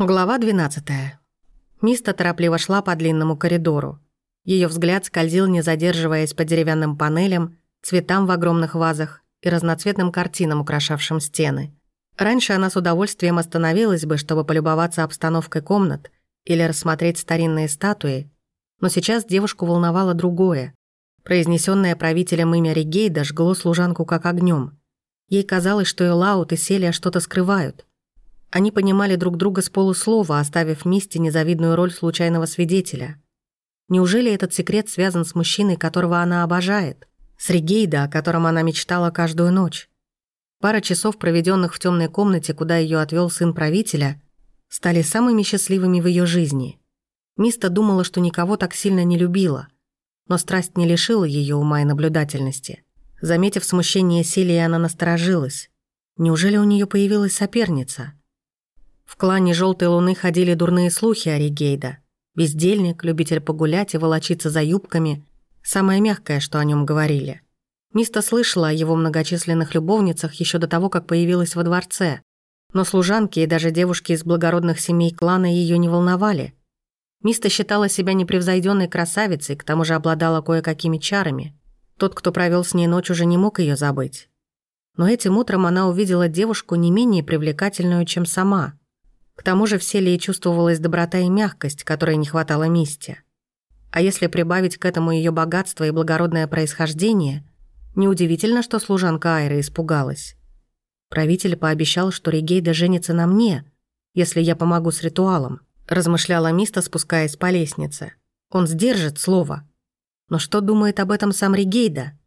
Глава 12. Миста торопливо шла по длинному коридору. Ее взгляд скользил, не задерживаясь по деревянным панелям, цветам в огромных вазах и разноцветным картинам, украшавшим стены. Раньше она с удовольствием остановилась бы, чтобы полюбоваться обстановкой комнат или рассмотреть старинные статуи, но сейчас девушку волновало другое. Произнесенное правителем имя Ригейда жгло служанку как огнем. Ей казалось, что и Лаут, и Селия что-то скрывают. Они понимали друг друга с полуслова, оставив Мисте незавидную роль случайного свидетеля. Неужели этот секрет связан с мужчиной, которого она обожает? С Ригейда, о котором она мечтала каждую ночь? Пара часов, проведенных в темной комнате, куда ее отвел сын правителя, стали самыми счастливыми в ее жизни. Миста думала, что никого так сильно не любила, но страсть не лишила ее ума и наблюдательности. Заметив смущение Селии, она насторожилась. Неужели у нее появилась соперница? В клане Желтой Луны ходили дурные слухи о Ригейда. Бездельник, любитель погулять и волочиться за юбками. Самое мягкое, что о нем говорили. Миста слышала о его многочисленных любовницах еще до того, как появилась во дворце. Но служанки и даже девушки из благородных семей клана ее не волновали. Миста считала себя непревзойденной красавицей, к тому же обладала кое-какими чарами. Тот, кто провел с ней ночь, уже не мог ее забыть. Но этим утром она увидела девушку не менее привлекательную, чем сама. К тому же в Селии чувствовалась доброта и мягкость, которой не хватало Мисте. А если прибавить к этому ее богатство и благородное происхождение, неудивительно, что служанка Айры испугалась. Правитель пообещал, что Ригейда женится на мне, если я помогу с ритуалом, размышляла Миста, спускаясь по лестнице. Он сдержит слово. Но что думает об этом сам Ригейда?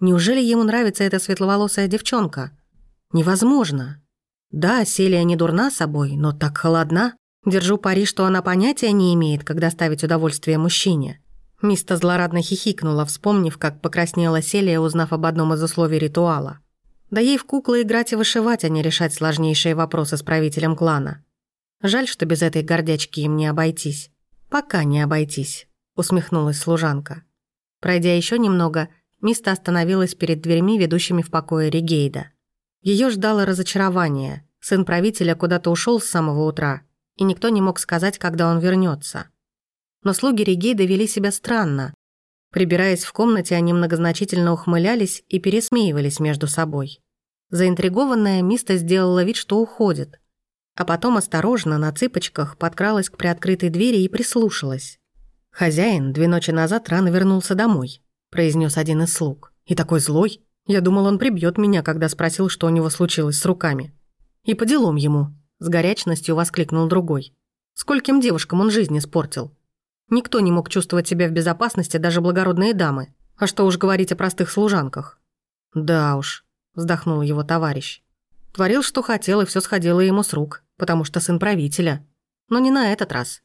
Неужели ему нравится эта светловолосая девчонка? Невозможно. Да, Селия не дурна собой, но так холодна. Держу пари, что она понятия не имеет, когда ставить удовольствие мужчине. Миста злорадно хихикнула, вспомнив, как покраснела Селия, узнав об одном из условий ритуала. Да ей в куклы играть и вышивать, а не решать сложнейшие вопросы с правителем клана. Жаль, что без этой гордячки им не обойтись. Пока не обойтись, усмехнулась служанка. Пройдя еще немного, Миста остановилась перед дверьми, ведущими в покое Ригейда. Ее ждало разочарование. Сын правителя куда-то ушел с самого утра, и никто не мог сказать, когда он вернется. Но слуги Регейда вели себя странно. Прибираясь в комнате, они многозначительно ухмылялись и пересмеивались между собой. Заинтригованная Миста сделала вид, что уходит, а потом осторожно, на цыпочках, подкралась к приоткрытой двери и прислушалась. «Хозяин две ночи назад рано вернулся домой», – произнес один из слуг. «И такой злой. Я думал, он прибьет меня, когда спросил, что у него случилось с руками. И по делам ему, с горячностью воскликнул другой. Скольким девушкам он жизнь испортил. Никто не мог чувствовать себя в безопасности, даже благородные дамы. А что уж говорить о простых служанках. Да уж, вздохнул его товарищ. Творил, что хотел, и все сходило ему с рук, потому что сын правителя. Но не на этот раз.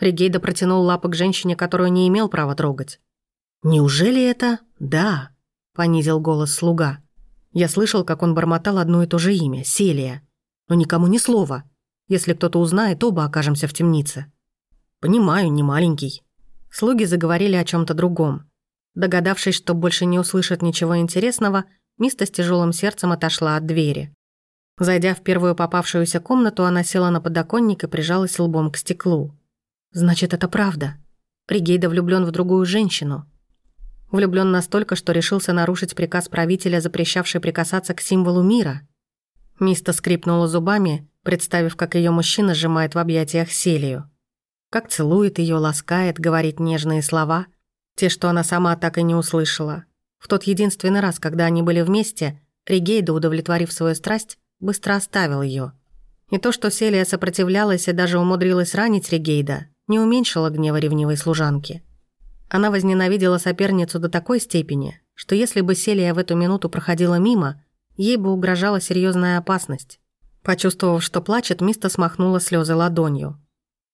Ригейда протянул лапы к женщине, которую не имел права трогать. Неужели это? Да понизил голос слуга. Я слышал, как он бормотал одно и то же имя – Селия. Но никому ни слова. Если кто-то узнает, оба окажемся в темнице. Понимаю, не маленький. Слуги заговорили о чем то другом. Догадавшись, что больше не услышат ничего интересного, Миста с тяжелым сердцем отошла от двери. Зайдя в первую попавшуюся комнату, она села на подоконник и прижалась лбом к стеклу. «Значит, это правда. Ригейда влюблен в другую женщину. Влюблён настолько, что решился нарушить приказ правителя, запрещавший прикасаться к символу мира. Миста скрипнула зубами, представив, как её мужчина сжимает в объятиях Селию. Как целует её, ласкает, говорит нежные слова, те, что она сама так и не услышала. В тот единственный раз, когда они были вместе, Ригейда, удовлетворив свою страсть, быстро оставил её. И то, что Селия сопротивлялась и даже умудрилась ранить Ригейда, не уменьшило гнева ревнивой служанки. Она возненавидела соперницу до такой степени, что если бы Селия в эту минуту проходила мимо, ей бы угрожала серьезная опасность. Почувствовав, что плачет, Миста смахнула слезы ладонью.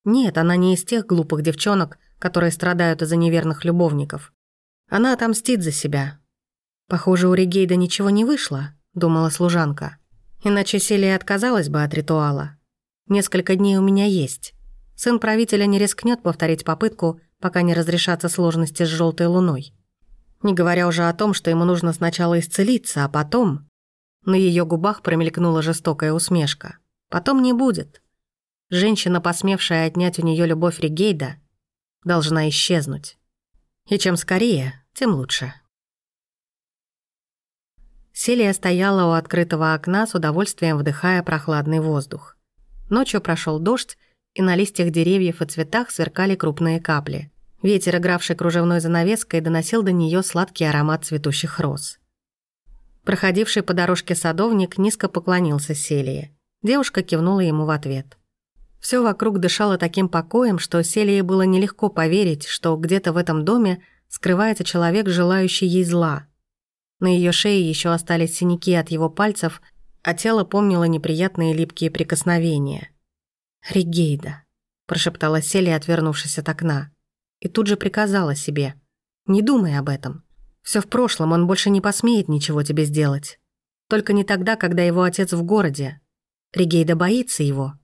Нет, она не из тех глупых девчонок, которые страдают из-за неверных любовников. Она отомстит за себя. Похоже, у Ригейда ничего не вышло, думала служанка. Иначе Селия отказалась бы от ритуала. Несколько дней у меня есть. Сын правителя не рискнет повторить попытку, пока не разрешатся сложности с желтой луной. Не говоря уже о том, что ему нужно сначала исцелиться, а потом... На ее губах промелькнула жестокая усмешка. Потом не будет. женщина, посмевшая отнять у нее любовь Ригейда, должна исчезнуть. И чем скорее, тем лучше. Селия стояла у открытого окна с удовольствием вдыхая прохладный воздух. Ночью прошел дождь, и на листьях деревьев и цветах сверкали крупные капли. Ветер, игравший кружевной занавеской, доносил до нее сладкий аромат цветущих роз. Проходивший по дорожке садовник низко поклонился Селии. Девушка кивнула ему в ответ. Все вокруг дышало таким покоем, что Селии было нелегко поверить, что где-то в этом доме скрывается человек, желающий ей зла. На ее шее еще остались синяки от его пальцев, а тело помнило неприятные липкие прикосновения. «Ригейда», – прошептала Селия, отвернувшись от окна. И тут же приказала себе. «Не думай об этом. Все в прошлом, он больше не посмеет ничего тебе сделать. Только не тогда, когда его отец в городе. Ригейда боится его.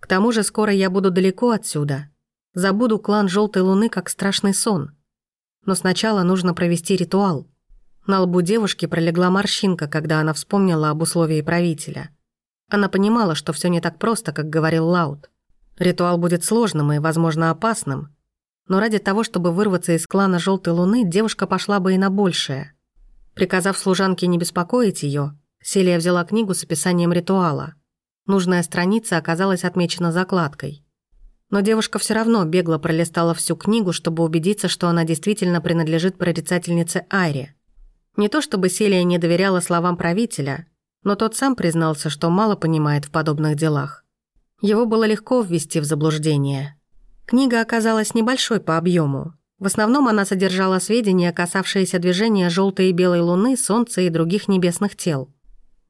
К тому же скоро я буду далеко отсюда. Забуду клан Желтой Луны как страшный сон. Но сначала нужно провести ритуал». На лбу девушки пролегла морщинка, когда она вспомнила об условии правителя. Она понимала, что все не так просто, как говорил Лаут. Ритуал будет сложным и, возможно, опасным. Но ради того, чтобы вырваться из клана Желтой Луны, девушка пошла бы и на большее. Приказав служанке не беспокоить ее, Селия взяла книгу с описанием ритуала. Нужная страница оказалась отмечена закладкой. Но девушка все равно бегло пролистала всю книгу, чтобы убедиться, что она действительно принадлежит прорицательнице Айре. Не то чтобы Селия не доверяла словам правителя, но тот сам признался, что мало понимает в подобных делах. Его было легко ввести в заблуждение. Книга оказалась небольшой по объему. В основном она содержала сведения, касавшиеся движения желтой и белой луны, солнца и других небесных тел.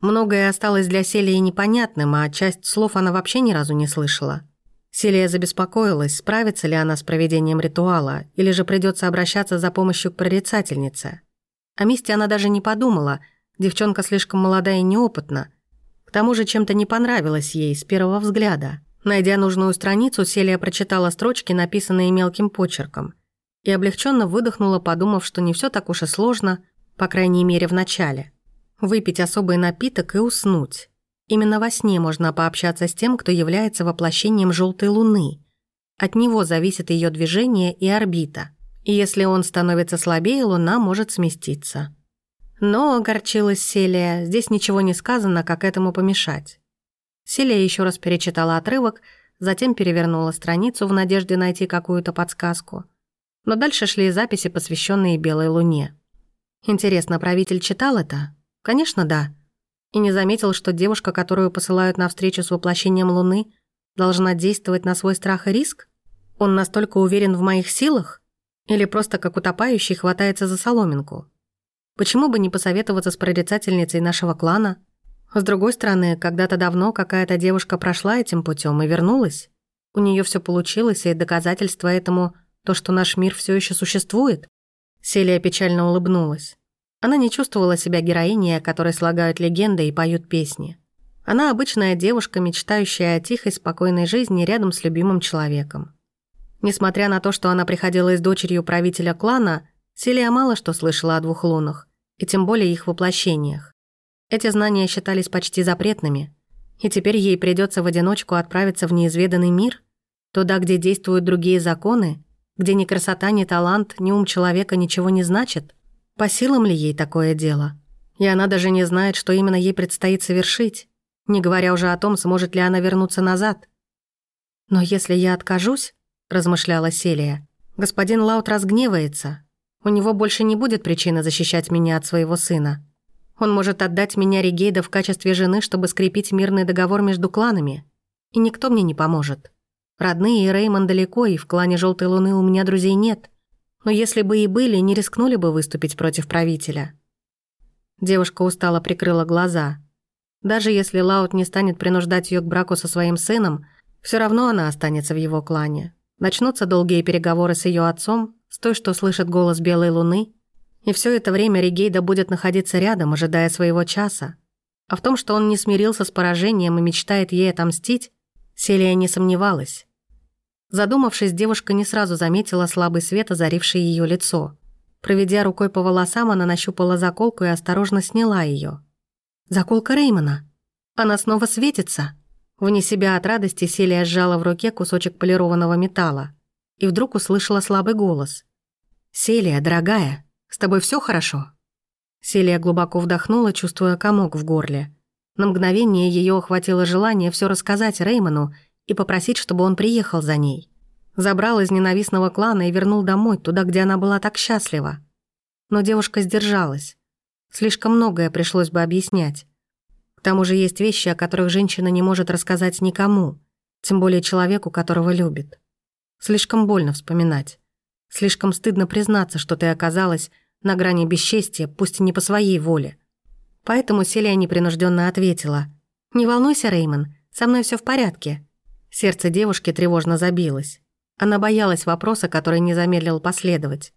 Многое осталось для Селии непонятным, а часть слов она вообще ни разу не слышала. Селия забеспокоилась, справится ли она с проведением ритуала, или же придется обращаться за помощью к прорицательнице. О месте она даже не подумала, девчонка слишком молодая и неопытна. К тому же чем-то не понравилось ей с первого взгляда. Найдя нужную страницу, Селия прочитала строчки, написанные мелким почерком, и облегченно выдохнула, подумав, что не все так уж и сложно, по крайней мере в начале. Выпить особый напиток и уснуть. Именно во сне можно пообщаться с тем, кто является воплощением желтой луны. От него зависит ее движение и орбита – и если он становится слабее, Луна может сместиться. Но, огорчилась Селия, здесь ничего не сказано, как этому помешать. Селия еще раз перечитала отрывок, затем перевернула страницу в надежде найти какую-то подсказку. Но дальше шли записи, посвященные Белой Луне. Интересно, правитель читал это? Конечно, да. И не заметил, что девушка, которую посылают на встречу с воплощением Луны, должна действовать на свой страх и риск? Он настолько уверен в моих силах? Или просто как утопающий хватается за соломинку. Почему бы не посоветоваться с прорицательницей нашего клана? С другой стороны, когда-то давно какая-то девушка прошла этим путем и вернулась. У нее все получилось, и доказательство этому то, что наш мир все еще существует. Селия печально улыбнулась. Она не чувствовала себя героиней, о которой слагают легенды и поют песни. Она обычная девушка, мечтающая о тихой, спокойной жизни рядом с любимым человеком. Несмотря на то, что она приходилась дочерью правителя клана, Селия мало что слышала о двух лунах, и тем более их воплощениях. Эти знания считались почти запретными, и теперь ей придется в одиночку отправиться в неизведанный мир, туда, где действуют другие законы, где ни красота, ни талант, ни ум человека ничего не значит. По силам ли ей такое дело? И она даже не знает, что именно ей предстоит совершить, не говоря уже о том, сможет ли она вернуться назад. Но если я откажусь, – размышляла Селия. «Господин Лаут разгневается. У него больше не будет причины защищать меня от своего сына. Он может отдать меня Ригейда в качестве жены, чтобы скрепить мирный договор между кланами. И никто мне не поможет. Родные и Реймон далеко, и в клане Желтой Луны у меня друзей нет. Но если бы и были, не рискнули бы выступить против правителя». Девушка устало прикрыла глаза. Даже если Лаут не станет принуждать ее к браку со своим сыном, все равно она останется в его клане. Начнутся долгие переговоры с ее отцом, с той, что слышит голос Белой Луны, и все это время Ригейда будет находиться рядом, ожидая своего часа. А в том, что он не смирился с поражением и мечтает ей отомстить, Селия не сомневалась. Задумавшись, девушка не сразу заметила слабый свет, озаривший ее лицо. Проведя рукой по волосам, она нащупала заколку и осторожно сняла ее. «Заколка Реймона! Она снова светится!» Вне себя от радости Селия сжала в руке кусочек полированного металла и вдруг услышала слабый голос. «Селия, дорогая, с тобой все хорошо?» Селия глубоко вдохнула, чувствуя комок в горле. На мгновение ее охватило желание все рассказать Реймону и попросить, чтобы он приехал за ней. Забрал из ненавистного клана и вернул домой, туда, где она была так счастлива. Но девушка сдержалась. Слишком многое пришлось бы объяснять. К тому же есть вещи, о которых женщина не может рассказать никому, тем более человеку, которого любит. Слишком больно вспоминать. Слишком стыдно признаться, что ты оказалась на грани бесчестия, пусть и не по своей воле. Поэтому Селия непринужденно ответила. «Не волнуйся, Реймон, со мной все в порядке». Сердце девушки тревожно забилось. Она боялась вопроса, который не замедлил последовать.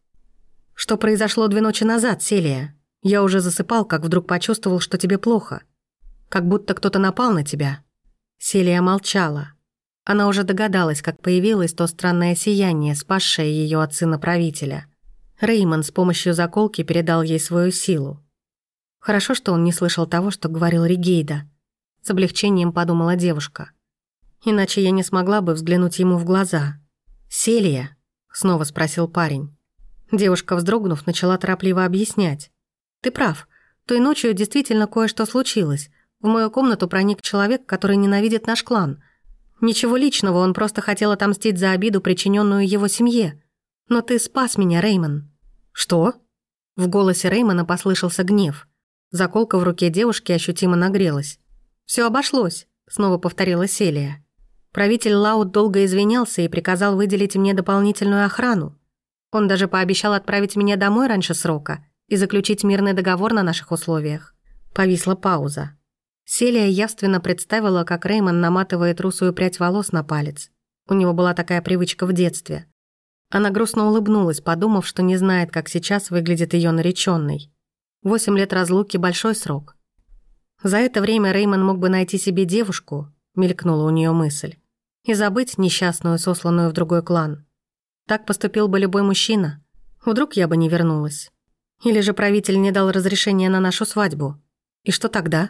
«Что произошло две ночи назад, Селия? Я уже засыпал, как вдруг почувствовал, что тебе плохо. Как будто кто-то напал на тебя». Селия молчала. Она уже догадалась, как появилось то странное сияние, спасшее ее от сына правителя. Реймон с помощью заколки передал ей свою силу. Хорошо, что он не слышал того, что говорил Ригейда. С облегчением подумала девушка. Иначе я не смогла бы взглянуть ему в глаза. «Селия?» — снова спросил парень. Девушка, вздрогнув, начала торопливо объяснять. «Ты прав. Той ночью действительно кое-что случилось. В мою комнату проник человек, который ненавидит наш клан. Ничего личного, он просто хотел отомстить за обиду, причиненную его семье. Но ты спас меня, Реймон». «Что?» В голосе Реймона послышался гнев. Заколка в руке девушки ощутимо нагрелась. Все обошлось», — снова повторила Селия. Правитель Лаут долго извинялся и приказал выделить мне дополнительную охрану. Он даже пообещал отправить меня домой раньше срока и заключить мирный договор на наших условиях. Повисла пауза. Селия явственно представила, как Реймон наматывает русую прядь волос на палец. У него была такая привычка в детстве. Она грустно улыбнулась, подумав, что не знает, как сейчас выглядит ее нареченный. Восемь лет разлуки – большой срок. За это время Реймон мог бы найти себе девушку, мелькнула у нее мысль, и забыть несчастную, сосланную в другой клан. Так поступил бы любой мужчина. Вдруг я бы не вернулась. Или же правитель не дал разрешения на нашу свадьбу. И что тогда?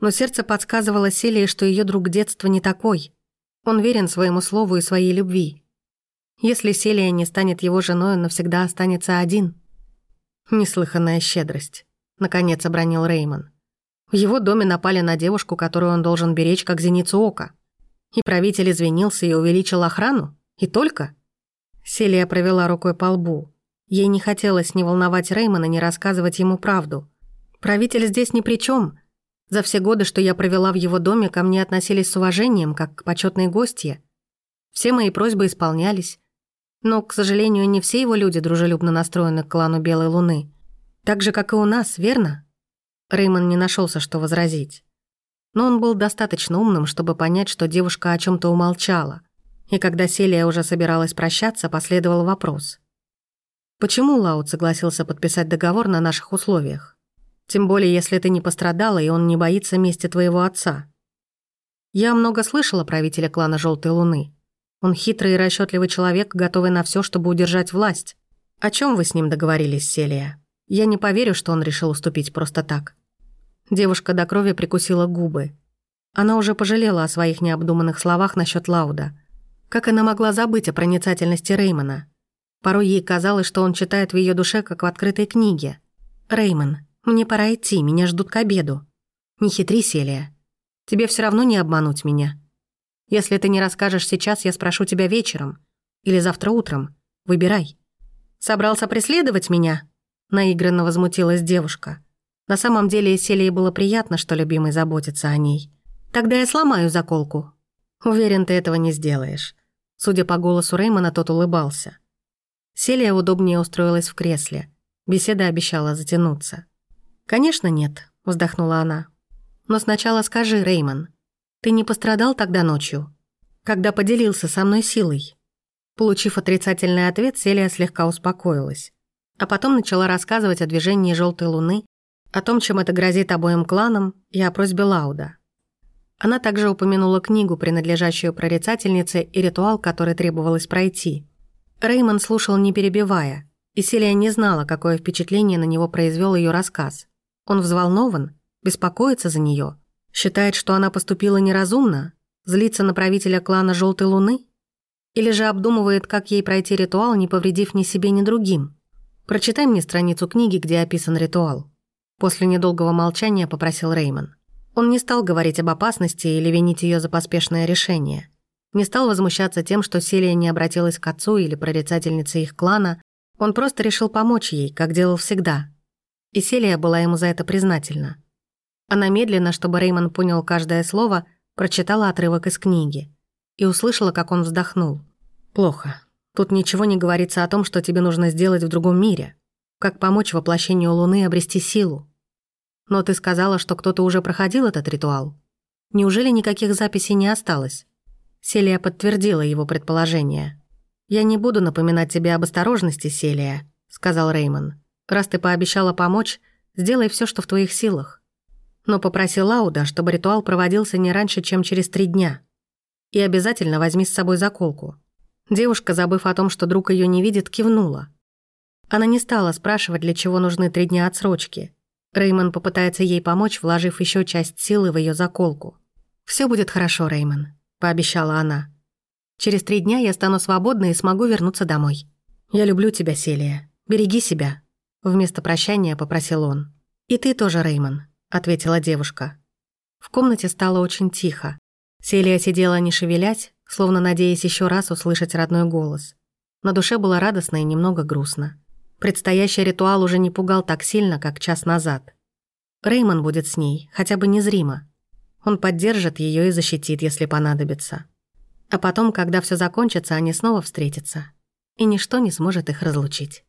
Но сердце подсказывало Селии, что ее друг детства не такой. Он верен своему слову и своей любви. Если Селия не станет его женой, он навсегда останется один. Неслыханная щедрость. Наконец обронил Реймон. В его доме напали на девушку, которую он должен беречь как зеницу ока. И правитель извинился и увеличил охрану? И только? Селия провела рукой по лбу. Ей не хотелось ни волновать Реймона, ни рассказывать ему правду. Правитель здесь ни при чем. За все годы, что я провела в его доме, ко мне относились с уважением, как к почетной гостье. Все мои просьбы исполнялись. Но, к сожалению, не все его люди дружелюбно настроены к клану Белой Луны. Так же, как и у нас, верно? Реймон не нашелся, что возразить. Но он был достаточно умным, чтобы понять, что девушка о чем то умолчала. И когда Селия уже собиралась прощаться, последовал вопрос. «Почему Лаут согласился подписать договор на наших условиях? Тем более, если ты не пострадала, и он не боится мести твоего отца. Я много слышала правителя клана Желтой Луны. Он хитрый и расчетливый человек, готовый на все, чтобы удержать власть. О чем вы с ним договорились, Селия? Я не поверю, что он решил уступить просто так. Девушка до крови прикусила губы. Она уже пожалела о своих необдуманных словах насчет Лауда. Как она могла забыть о проницательности Реймона? Порой ей казалось, что он читает в ее душе, как в открытой книге. «Реймон, мне пора идти, меня ждут к обеду. Не хитри, Селия. Тебе все равно не обмануть меня. Если ты не расскажешь сейчас, я спрошу тебя вечером. Или завтра утром. Выбирай. Собрался преследовать меня?» Наигранно возмутилась девушка. На самом деле Селии было приятно, что любимый заботится о ней. «Тогда я сломаю заколку». «Уверен, ты этого не сделаешь». Судя по голосу Реймона, тот улыбался. Селия удобнее устроилась в кресле. Беседа обещала затянуться. «Конечно нет», — вздохнула она. «Но сначала скажи, Реймон, ты не пострадал тогда ночью, когда поделился со мной силой?» Получив отрицательный ответ, Селия слегка успокоилась. А потом начала рассказывать о движении желтой луны, о том, чем это грозит обоим кланам, и о просьбе Лауда. Она также упомянула книгу, принадлежащую прорицательнице, и ритуал, который требовалось пройти. Реймон слушал, не перебивая, и Селия не знала, какое впечатление на него произвел ее рассказ. Он взволнован, беспокоится за нее, Считает, что она поступила неразумно? Злится на правителя клана Желтой Луны? Или же обдумывает, как ей пройти ритуал, не повредив ни себе, ни другим? Прочитай мне страницу книги, где описан ритуал. После недолгого молчания попросил Реймон. Он не стал говорить об опасности или винить ее за поспешное решение. Не стал возмущаться тем, что Селия не обратилась к отцу или прорицательнице их клана. Он просто решил помочь ей, как делал всегда. И Селия была ему за это признательна. Она медленно, чтобы Реймон понял каждое слово, прочитала отрывок из книги и услышала, как он вздохнул. «Плохо. Тут ничего не говорится о том, что тебе нужно сделать в другом мире. Как помочь воплощению Луны обрести силу. Но ты сказала, что кто-то уже проходил этот ритуал. Неужели никаких записей не осталось?» Селия подтвердила его предположение. «Я не буду напоминать тебе об осторожности, Селия», — сказал Реймон. «Раз ты пообещала помочь, сделай все, что в твоих силах но попроси Лауда, чтобы ритуал проводился не раньше, чем через три дня. И обязательно возьми с собой заколку». Девушка, забыв о том, что друг ее не видит, кивнула. Она не стала спрашивать, для чего нужны три дня отсрочки. Реймон попытается ей помочь, вложив еще часть силы в ее заколку. Все будет хорошо, Реймон», — пообещала она. «Через три дня я стану свободной и смогу вернуться домой. Я люблю тебя, Селия. Береги себя», — вместо прощания попросил он. «И ты тоже, Реймон. — ответила девушка. В комнате стало очень тихо. Селия сидела не шевелясь, словно надеясь еще раз услышать родной голос. На душе было радостно и немного грустно. Предстоящий ритуал уже не пугал так сильно, как час назад. Реймон будет с ней, хотя бы незримо. Он поддержит ее и защитит, если понадобится. А потом, когда все закончится, они снова встретятся. И ничто не сможет их разлучить.